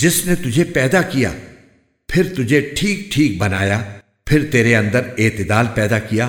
جس نے تجھے پیدا کیا، پھر تجھے ٹھیک ٹھیک بنایا، پھر تیرے اندر اعتدال پیدا کیا